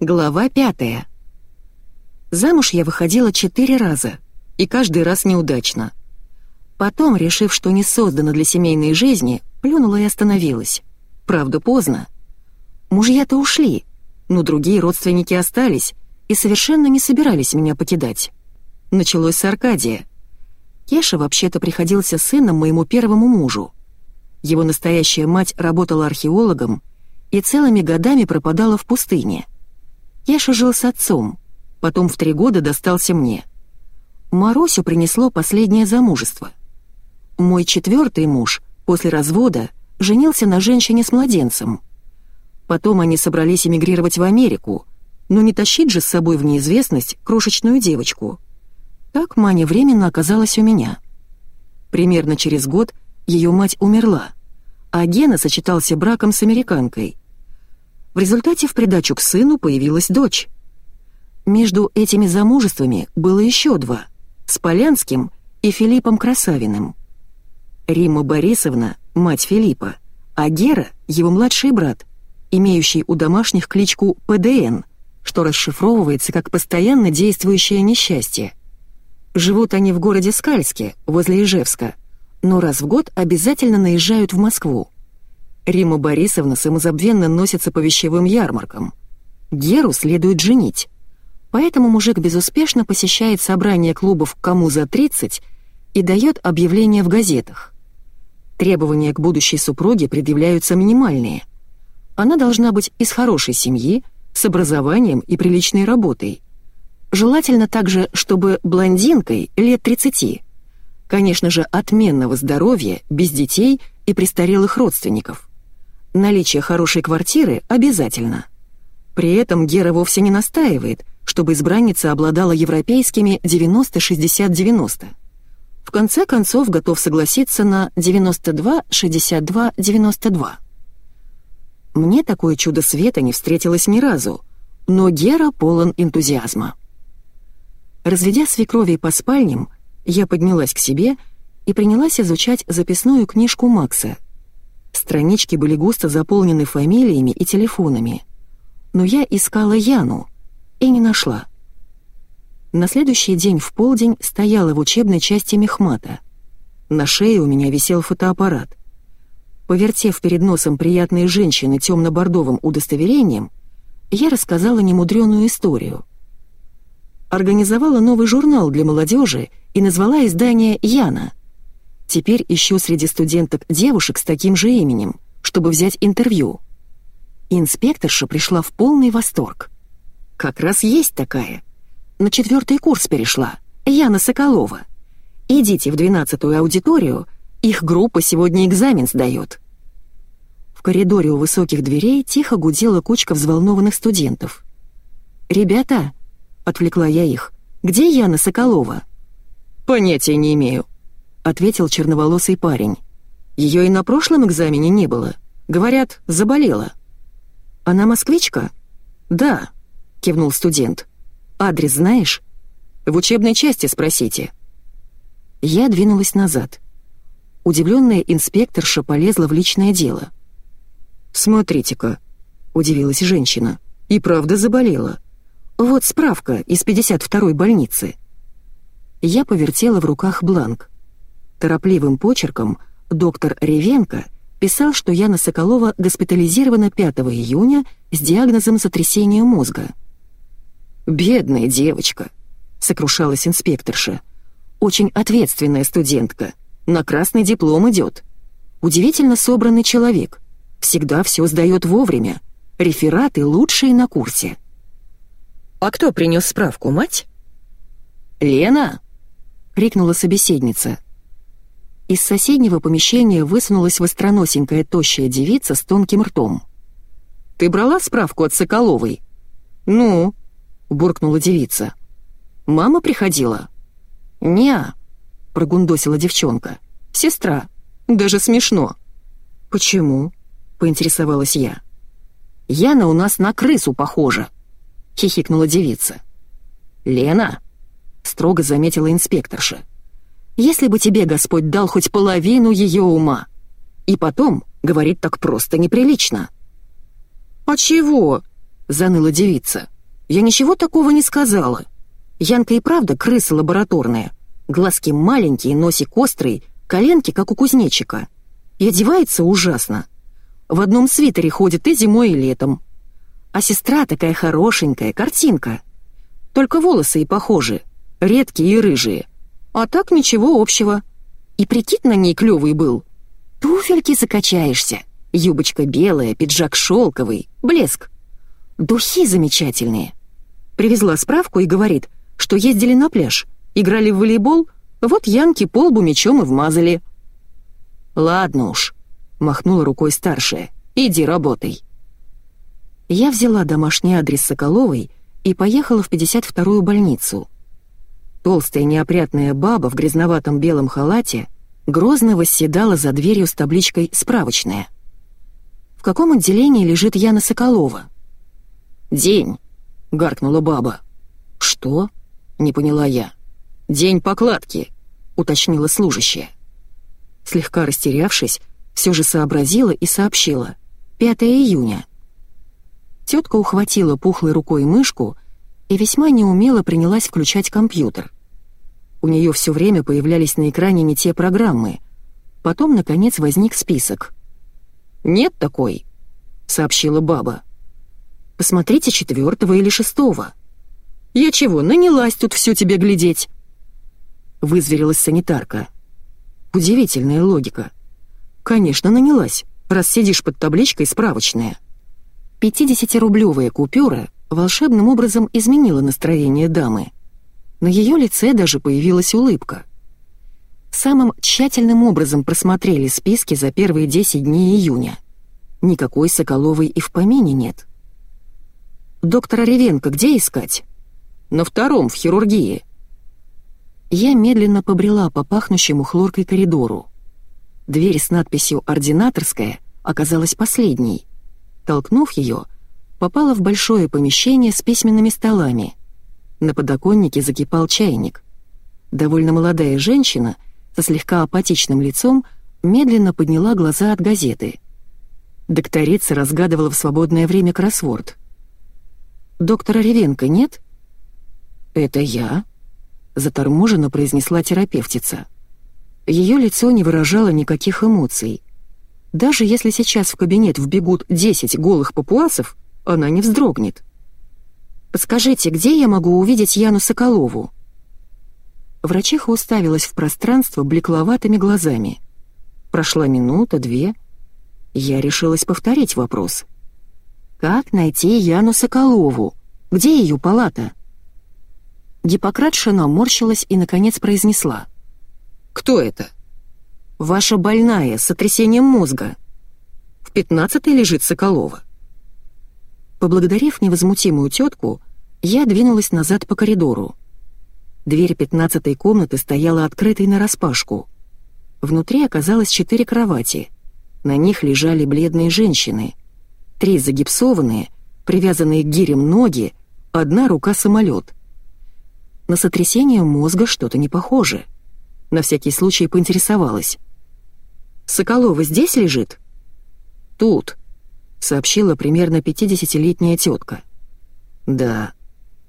Глава пятая. Замуж я выходила четыре раза, и каждый раз неудачно. Потом, решив, что не создана для семейной жизни, плюнула и остановилась. Правда, поздно. Мужья-то ушли, но другие родственники остались и совершенно не собирались меня покидать. Началось с Аркадия. Кеша вообще-то приходился сыном моему первому мужу. Его настоящая мать работала археологом и целыми годами пропадала в пустыне — Яша жил с отцом, потом в три года достался мне. Маросю принесло последнее замужество. Мой четвертый муж, после развода, женился на женщине с младенцем. Потом они собрались эмигрировать в Америку, но не тащить же с собой в неизвестность крошечную девочку. Так Маня временно оказалась у меня. Примерно через год ее мать умерла, а Гена сочетался браком с американкой — в результате в придачу к сыну появилась дочь. Между этими замужествами было еще два — с Полянским и Филиппом Красавиным. Римма Борисовна — мать Филиппа, а Гера — его младший брат, имеющий у домашних кличку ПДН, что расшифровывается как «постоянно действующее несчастье». Живут они в городе Скальске, возле Ижевска, но раз в год обязательно наезжают в Москву. Рима Борисовна самозабвенно носится по вещевым ярмаркам. Геру следует женить. Поэтому мужик безуспешно посещает собрания клубов «Кому за 30» и дает объявления в газетах. Требования к будущей супруге предъявляются минимальные. Она должна быть из хорошей семьи, с образованием и приличной работой. Желательно также, чтобы блондинкой лет 30. Конечно же, отменного здоровья, без детей и престарелых родственников. Наличие хорошей квартиры обязательно. При этом Гера вовсе не настаивает, чтобы избранница обладала европейскими 90-60-90. В конце концов готов согласиться на 92-62-92. Мне такое чудо света не встретилось ни разу, но Гера полон энтузиазма. Разведя свекровей по спальням, я поднялась к себе и принялась изучать записную книжку Макса — Странички были густо заполнены фамилиями и телефонами. Но я искала Яну и не нашла. На следующий день в полдень стояла в учебной части мехмата. На шее у меня висел фотоаппарат. Повертев перед носом приятной женщины темно-бордовым удостоверением, я рассказала немудреную историю. Организовала новый журнал для молодежи и назвала издание «Яна». Теперь ищу среди студенток девушек с таким же именем, чтобы взять интервью. Инспекторша пришла в полный восторг. Как раз есть такая. На четвертый курс перешла, Яна Соколова. Идите в двенадцатую аудиторию, их группа сегодня экзамен сдает. В коридоре у высоких дверей тихо гудела кучка взволнованных студентов. «Ребята», — отвлекла я их, — «где Яна Соколова?» «Понятия не имею», ответил черноволосый парень. Ее и на прошлом экзамене не было. Говорят, заболела. Она москвичка? Да, кивнул студент. Адрес знаешь? В учебной части спросите. Я двинулась назад. Удивленная инспекторша полезла в личное дело. «Смотрите-ка», — удивилась женщина, — «и правда заболела. Вот справка из 52-й больницы». Я повертела в руках бланк. Торопливым почерком доктор Ревенко писал, что Яна Соколова госпитализирована 5 июня с диагнозом сотрясения мозга. «Бедная девочка», — сокрушалась инспекторша. «Очень ответственная студентка. На красный диплом идет. Удивительно собранный человек. Всегда все сдает вовремя. Рефераты лучшие на курсе». «А кто принес справку, мать?» «Лена!» — крикнула собеседница. Из соседнего помещения высунулась востроносенькая тощая девица с тонким ртом. «Ты брала справку от Соколовой?» «Ну?» — буркнула девица. «Мама приходила?» «Не-а», прогундосила девчонка. «Сестра. Даже смешно». «Почему?» — поинтересовалась я. «Яна у нас на крысу похожа», — хихикнула девица. «Лена», — строго заметила инспекторша, — если бы тебе Господь дал хоть половину ее ума. И потом, говорить так просто неприлично». «А чего?» — заныла девица. «Я ничего такого не сказала. Янка и правда крыса лабораторная. Глазки маленькие, носик острый, коленки, как у кузнечика. И одевается ужасно. В одном свитере ходит и зимой, и летом. А сестра такая хорошенькая, картинка. Только волосы и похожи, редкие и рыжие. А так ничего общего. И прикид на ней клёвый был. Туфельки закачаешься. Юбочка белая, пиджак шелковый, блеск. Духи замечательные. Привезла справку и говорит, что ездили на пляж, играли в волейбол, вот Янки по мечом и вмазали. «Ладно уж», — махнула рукой старшая, — «иди работай». Я взяла домашний адрес Соколовой и поехала в 52-ю больницу. Толстая неопрятная баба в грязноватом белом халате грозно восседала за дверью с табличкой «Справочная». «В каком отделении лежит Яна Соколова?» «День», — гаркнула баба. «Что?» — не поняла я. «День покладки», — уточнила служащая. Слегка растерявшись, все же сообразила и сообщила. «5 июня». Тетка ухватила пухлой рукой мышку и весьма неумело принялась включать компьютер. У нее все время появлялись на экране не те программы. Потом, наконец, возник список. «Нет такой», — сообщила баба. «Посмотрите четвертого или шестого». «Я чего, нанялась тут все тебе глядеть?» Вызверилась санитарка. Удивительная логика. «Конечно, нанялась, раз сидишь под табличкой «Справочная». 50-рублевая купюра волшебным образом изменила настроение дамы. На ее лице даже появилась улыбка. Самым тщательным образом просмотрели списки за первые 10 дней июня. Никакой Соколовой и в помине нет. «Доктора Ревенко где искать?» «На втором, в хирургии». Я медленно побрела по пахнущему хлоркой коридору. Дверь с надписью «Ординаторская» оказалась последней — Толкнув ее, попала в большое помещение с письменными столами. На подоконнике закипал чайник. Довольно молодая женщина со слегка апатичным лицом медленно подняла глаза от газеты. Докторица разгадывала в свободное время кроссворд. «Доктора Ревенко нет?» «Это я», — заторможенно произнесла терапевтица. Ее лицо не выражало никаких эмоций. Даже если сейчас в кабинет вбегут 10 голых папуасов, она не вздрогнет. «Подскажите, где я могу увидеть Яну Соколову?» Врачиха уставилась в пространство блекловатыми глазами. Прошла минута, две. Я решилась повторить вопрос. «Как найти Яну Соколову? Где ее палата?» Гиппократша наморщилась и, наконец, произнесла. «Кто это?» Ваша больная, с сотрясением мозга. В пятнадцатой лежит Соколова. Поблагодарив невозмутимую тетку, я двинулась назад по коридору. Дверь пятнадцатой комнаты стояла открытой нараспашку. Внутри оказалось четыре кровати. На них лежали бледные женщины. Три загипсованные, привязанные к гирям ноги, одна рука-самолет. На сотрясение мозга что-то не похоже. На всякий случай поинтересовалась. Соколова здесь лежит?» «Тут», — сообщила примерно 50-летняя тетка. «Да,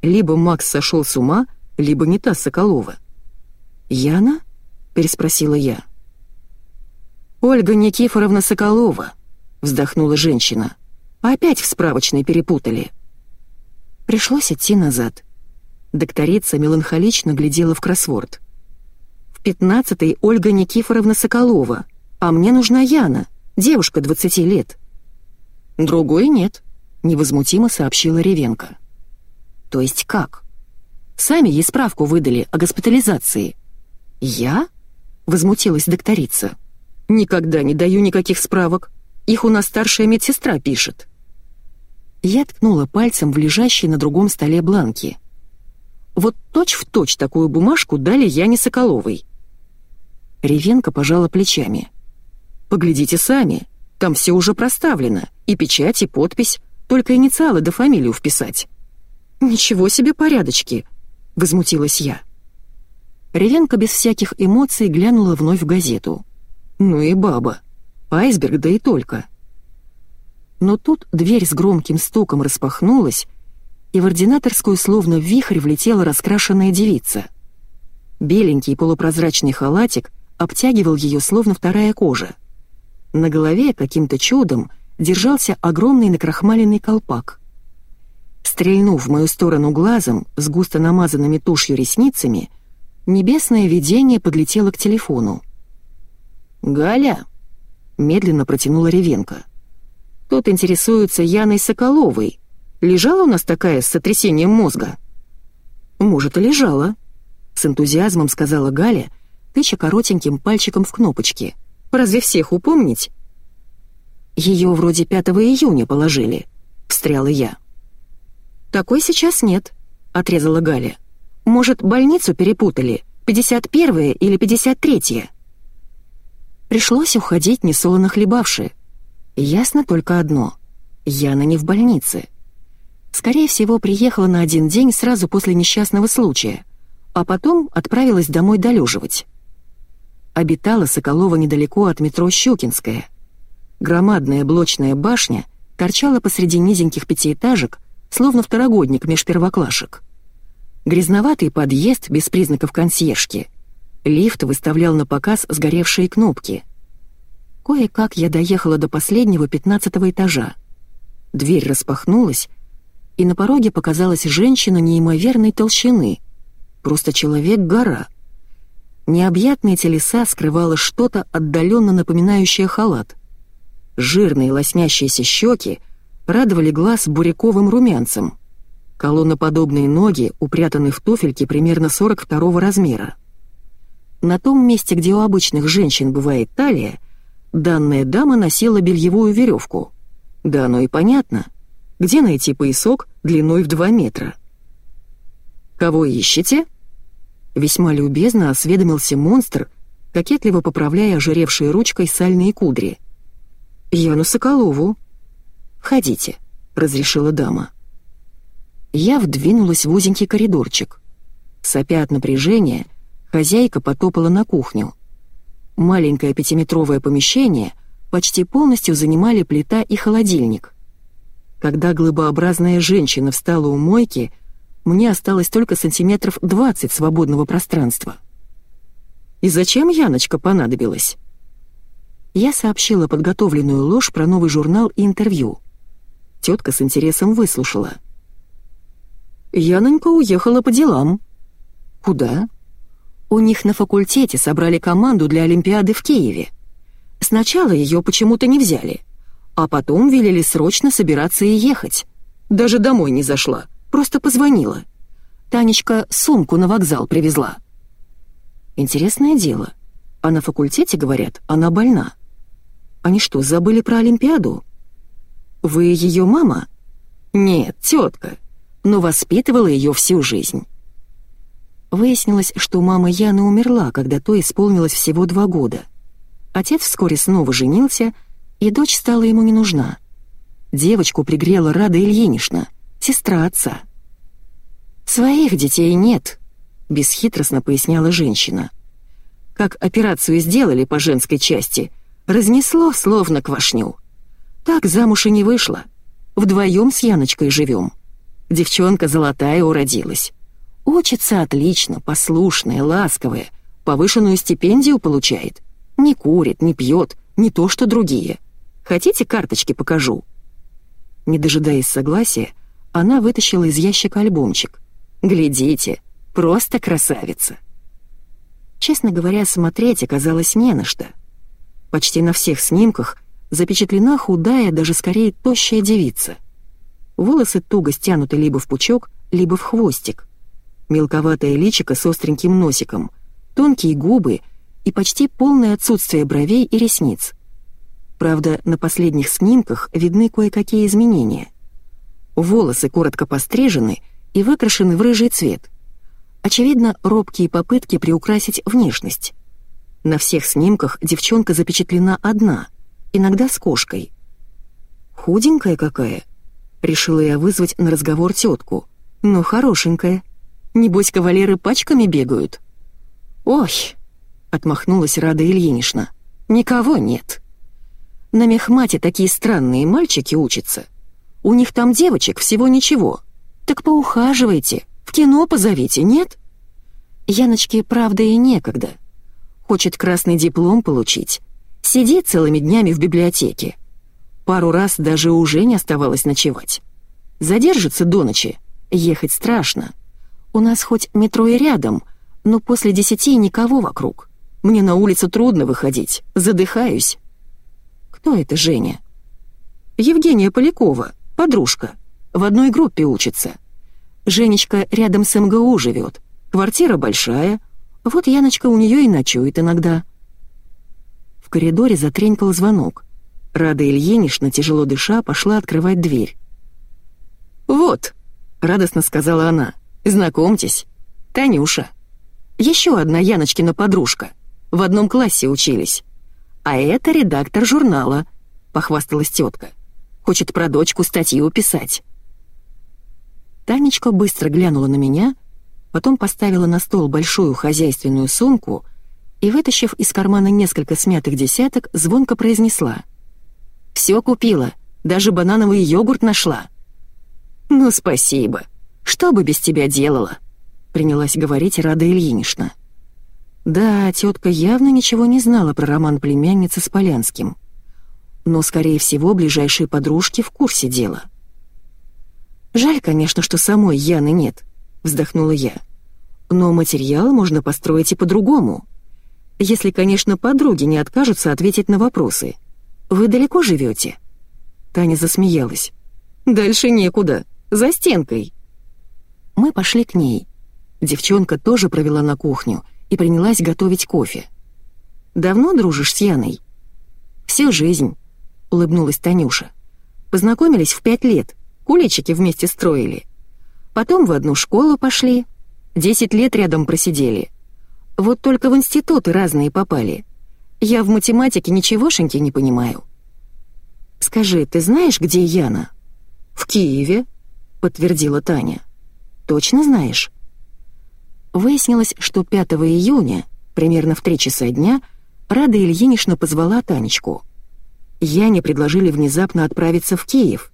либо Макс сошел с ума, либо не та Соколова». «Яна?» — переспросила я. «Ольга Никифоровна Соколова», — вздохнула женщина. «Опять в справочной перепутали». Пришлось идти назад. Докторица меланхолично глядела в кроссворд. «В пятнадцатой Ольга Никифоровна Соколова», а мне нужна Яна, девушка 20 лет». «Другой нет», — невозмутимо сообщила Ревенко. «То есть как? Сами ей справку выдали о госпитализации». «Я?» — возмутилась докторица. «Никогда не даю никаких справок. Их у нас старшая медсестра пишет». Я ткнула пальцем в лежащий на другом столе бланки. Вот точь-в-точь точь такую бумажку дали Яне Соколовой. Ревенко пожала плечами. Поглядите сами, там все уже проставлено, и печать, и подпись, только инициалы до фамилию вписать». «Ничего себе порядочки!» — возмутилась я. Ревенко без всяких эмоций глянула вновь в газету. «Ну и баба. Айсберг, да и только». Но тут дверь с громким стуком распахнулась, и в ординаторскую словно вихрь влетела раскрашенная девица. Беленький полупрозрачный халатик обтягивал ее словно вторая кожа. На голове каким-то чудом держался огромный накрахмаленный колпак. Стрельнув в мою сторону глазом с густо намазанными тушью ресницами, небесное видение подлетело к телефону. «Галя!» — медленно протянула Ревенко. «Тут интересуется Яной Соколовой. Лежала у нас такая с сотрясением мозга?» «Может, и лежала», — с энтузиазмом сказала Галя, тыча коротеньким пальчиком в кнопочки. «Разве всех упомнить?» «Ее вроде 5 июня положили», — встряла я. «Такой сейчас нет», — отрезала Галя. «Может, больницу перепутали? 51-е или 53-е?» Пришлось уходить, несолоно хлебавши. Ясно только одно — Яна не в больнице. Скорее всего, приехала на один день сразу после несчастного случая, а потом отправилась домой долеживать. Обитала Соколова недалеко от метро Щукинская. Громадная блочная башня торчала посреди низеньких пятиэтажек, словно второгодник меж первоклашек. Грязноватый подъезд без признаков консьержки — Лифт выставлял на показ сгоревшие кнопки. Кое-как я доехала до последнего пятнадцатого этажа. Дверь распахнулась, и на пороге показалась женщина неимоверной толщины. Просто человек-гора. Необъятные телеса скрывало что-то отдаленно напоминающее халат. Жирные лоснящиеся щеки радовали глаз буряковым румянцем. Колонноподобные ноги упрятаны в туфельки примерно 42 размера. На том месте, где у обычных женщин бывает талия, данная дама носила бельевую веревку. Да оно и понятно. Где найти поясок длиной в 2 метра? «Кого ищете?» Весьма любезно осведомился монстр, кокетливо поправляя ожиревшей ручкой сальные кудри. «Яну Соколову». «Входите», — разрешила дама. Я вдвинулась в узенький коридорчик. Сопя от напряжения, — Хозяйка потопала на кухню. Маленькое пятиметровое помещение почти полностью занимали плита и холодильник. Когда глыбообразная женщина встала у мойки, мне осталось только сантиметров 20 свободного пространства. И зачем Яночка понадобилась? Я сообщила подготовленную ложь про новый журнал и интервью. Тетка с интересом выслушала. Янонька уехала по делам. Куда? У них на факультете собрали команду для Олимпиады в Киеве. Сначала ее почему-то не взяли, а потом велели срочно собираться и ехать. Даже домой не зашла, просто позвонила. Танечка сумку на вокзал привезла. Интересное дело. А на факультете, говорят, она больна. Они что, забыли про Олимпиаду? Вы ее мама? Нет, тетка, но воспитывала ее всю жизнь. Выяснилось, что мама Яны умерла, когда то исполнилось всего два года. Отец вскоре снова женился, и дочь стала ему не нужна. Девочку пригрела Рада Ильинична, сестра отца. «Своих детей нет», — бесхитростно поясняла женщина. «Как операцию сделали по женской части, разнесло словно квашню. Так замуж и не вышла. Вдвоем с Яночкой живем. Девчонка золотая уродилась. Учится отлично, послушная, ласковая, повышенную стипендию получает. Не курит, не пьет, не то что другие. Хотите, карточки покажу?» Не дожидаясь согласия, она вытащила из ящика альбомчик. «Глядите, просто красавица!» Честно говоря, смотреть оказалось не на что. Почти на всех снимках запечатлена худая, даже скорее тощая девица. Волосы туго стянуты либо в пучок, либо в хвостик мелковатое личико с остреньким носиком, тонкие губы и почти полное отсутствие бровей и ресниц. Правда, на последних снимках видны кое-какие изменения. Волосы коротко пострижены и выкрашены в рыжий цвет. Очевидно, робкие попытки приукрасить внешность. На всех снимках девчонка запечатлена одна, иногда с кошкой. «Худенькая какая?» — решила я вызвать на разговор тетку. «Но хорошенькая». Небось, кавалеры пачками бегают?» «Ой!» — отмахнулась Рада Ильинична. «Никого нет». На мехмате такие странные мальчики учатся. У них там девочек всего ничего. Так поухаживайте, в кино позовите, нет? Яночке, правда, и некогда. Хочет красный диплом получить. Сидит целыми днями в библиотеке. Пару раз даже уже не оставалось ночевать. Задержится до ночи. Ехать страшно. У нас хоть метро и рядом, но после десяти никого вокруг. Мне на улицу трудно выходить, задыхаюсь. Кто это Женя? Евгения Полякова, подружка. В одной группе учится. Женечка рядом с МГУ живет. Квартира большая. Вот Яночка у нее и ночует иногда. В коридоре затренькал звонок. Рада Ильинична, тяжело дыша, пошла открывать дверь. «Вот», — радостно сказала она, — «знакомьтесь, Танюша. Еще одна Яночкина подружка. В одном классе учились. А это редактор журнала», — похвасталась тетка. «Хочет про дочку статью писать». Танечка быстро глянула на меня, потом поставила на стол большую хозяйственную сумку и, вытащив из кармана несколько смятых десяток, звонко произнесла. «Все купила, даже банановый йогурт нашла». «Ну, спасибо. Что бы без тебя делала?» — принялась говорить Рада Ильинична. Да, тетка явно ничего не знала про роман племянницы с Полянским. Но, скорее всего, ближайшие подружки в курсе дела. «Жаль, конечно, что самой Яны нет», — вздохнула я. «Но материал можно построить и по-другому. Если, конечно, подруги не откажутся ответить на вопросы. Вы далеко живете?» Таня засмеялась. «Дальше некуда. За стенкой». Мы пошли к ней. Девчонка тоже провела на кухню и принялась готовить кофе. «Давно дружишь с Яной?» «Всю жизнь», — улыбнулась Танюша. «Познакомились в пять лет, куличики вместе строили. Потом в одну школу пошли, десять лет рядом просидели. Вот только в институты разные попали. Я в математике ничегошеньки не понимаю». «Скажи, ты знаешь, где Яна?» «В Киеве», — подтвердила Таня. «Точно знаешь?» Выяснилось, что 5 июня, примерно в 3 часа дня, Рада Ильинична позвала Танечку. Яне предложили внезапно отправиться в Киев,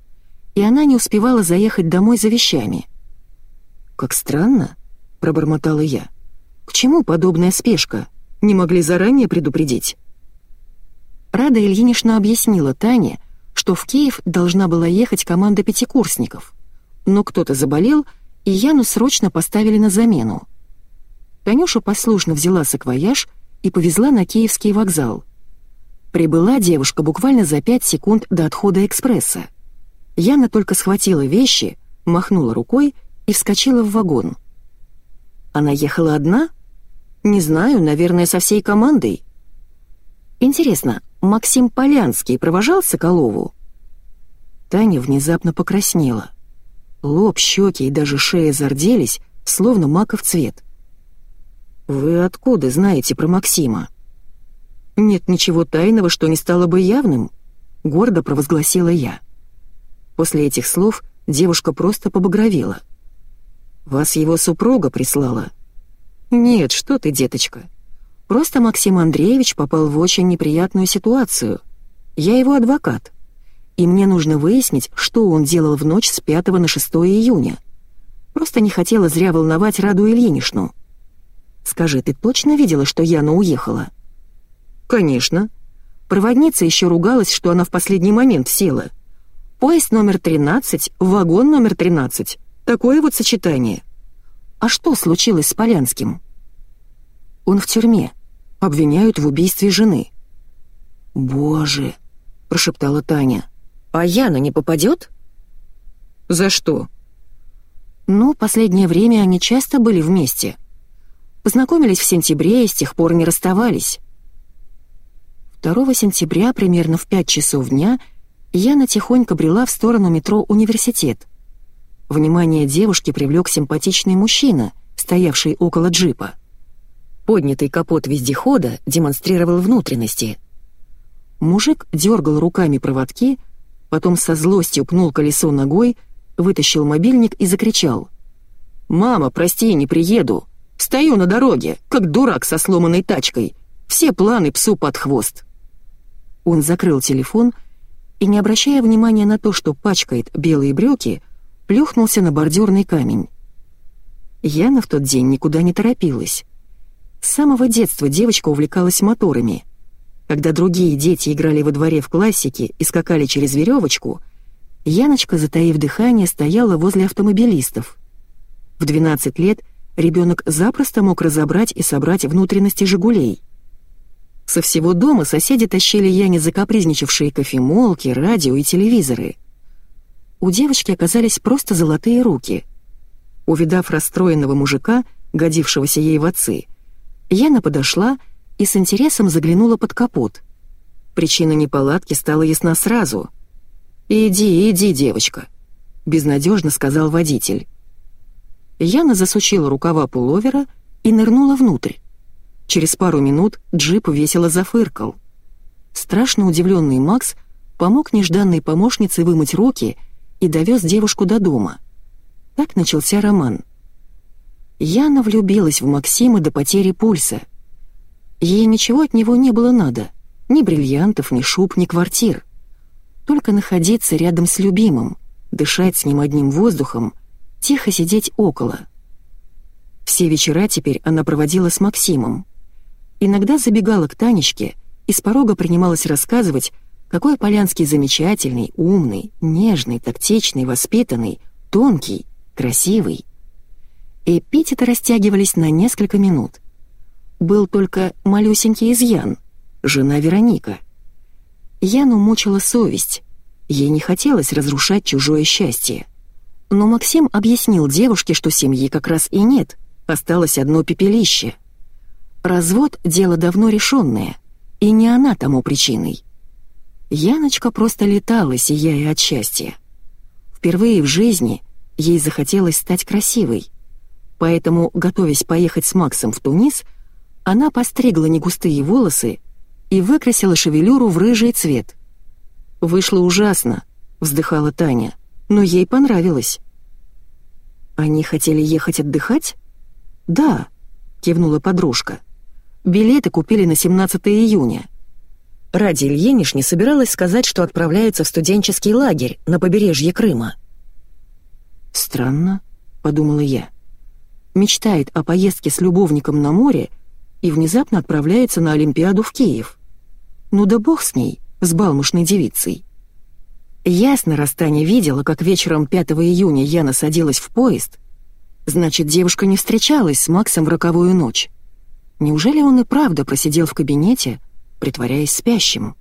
и она не успевала заехать домой за вещами. «Как странно», — пробормотала я. «К чему подобная спешка? Не могли заранее предупредить?» Рада Ильинична объяснила Тане, что в Киев должна была ехать команда пятикурсников. Но кто-то заболел, и Яну срочно поставили на замену. Танюша послушно взяла саквояж и повезла на Киевский вокзал. Прибыла девушка буквально за пять секунд до отхода экспресса. Яна только схватила вещи, махнула рукой и вскочила в вагон. Она ехала одна? Не знаю, наверное, со всей командой. Интересно, Максим Полянский провожал Соколову? Таня внезапно покраснела. Лоб, щеки и даже шея зарделись, словно маков цвет. «Вы откуда знаете про Максима?» «Нет ничего тайного, что не стало бы явным», — гордо провозгласила я. После этих слов девушка просто побагровела. «Вас его супруга прислала?» «Нет, что ты, деточка. Просто Максим Андреевич попал в очень неприятную ситуацию. Я его адвокат. И мне нужно выяснить, что он делал в ночь с 5 на 6 июня. Просто не хотела зря волновать Раду Ильинишну. Скажи, ты точно видела, что Яна уехала? Конечно. Проводница еще ругалась, что она в последний момент села. Поезд номер 13, вагон номер 13. Такое вот сочетание. А что случилось с Полянским? Он в тюрьме. Обвиняют в убийстве жены. «Боже!» — прошептала Таня. «А Яна не попадет?» «За что?» «Ну, последнее время они часто были вместе. Познакомились в сентябре и с тех пор не расставались». 2 сентября, примерно в 5 часов дня, Яна тихонько брела в сторону метро «Университет». Внимание девушки привлек симпатичный мужчина, стоявший около джипа. Поднятый капот вездехода демонстрировал внутренности. Мужик дергал руками проводки, потом со злостью пнул колесо ногой, вытащил мобильник и закричал. «Мама, прости, не приеду. Стою на дороге, как дурак со сломанной тачкой. Все планы псу под хвост». Он закрыл телефон и, не обращая внимания на то, что пачкает белые брюки, плюхнулся на бордюрный камень. Яна в тот день никуда не торопилась. С самого детства девочка увлекалась моторами. Когда другие дети играли во дворе в классике и скакали через веревочку, Яночка, затаив дыхание, стояла возле автомобилистов. В 12 лет ребенок запросто мог разобрать и собрать внутренности «Жигулей». Со всего дома соседи тащили Яне закапризничавшие кофемолки, радио и телевизоры. У девочки оказались просто золотые руки. Увидав расстроенного мужика, годившегося ей в отцы, Яна подошла и с интересом заглянула под капот. Причина неполадки стала ясна сразу. «Иди, иди, девочка», — безнадежно сказал водитель. Яна засучила рукава пуловера и нырнула внутрь. Через пару минут джип весело зафыркал. Страшно удивленный Макс помог нежданной помощнице вымыть руки и довез девушку до дома. Так начался роман. Яна влюбилась в Максима до потери пульса. Ей ничего от него не было надо, ни бриллиантов, ни шуб, ни квартир. Только находиться рядом с любимым, дышать с ним одним воздухом, тихо сидеть около. Все вечера теперь она проводила с Максимом. Иногда забегала к Танечке и с порога принималась рассказывать, какой Полянский замечательный, умный, нежный, тактичный, воспитанный, тонкий, красивый. Эпитеты растягивались на несколько минут. Был только малюсенький изъян, жена Вероника. Яну мучила совесть, ей не хотелось разрушать чужое счастье. Но Максим объяснил девушке, что семьи как раз и нет, осталось одно пепелище — Развод — дело давно решенное, и не она тому причиной. Яночка просто летала, сияя от счастья. Впервые в жизни ей захотелось стать красивой. Поэтому, готовясь поехать с Максом в Тунис, она постригла негустые волосы и выкрасила шевелюру в рыжий цвет. «Вышло ужасно», — вздыхала Таня, — «но ей понравилось». «Они хотели ехать отдыхать?» «Да», — кивнула подружка. Билеты купили на 17 июня. Ради Ильинишни собиралась сказать, что отправляется в студенческий лагерь на побережье Крыма. «Странно», — подумала я. Мечтает о поездке с любовником на море и внезапно отправляется на Олимпиаду в Киев. Ну да бог с ней, с балмушной девицей. Ясно, раз Таня видела, как вечером 5 июня Яна садилась в поезд, значит, девушка не встречалась с Максом в роковую ночь. Неужели он и правда просидел в кабинете, притворяясь спящим?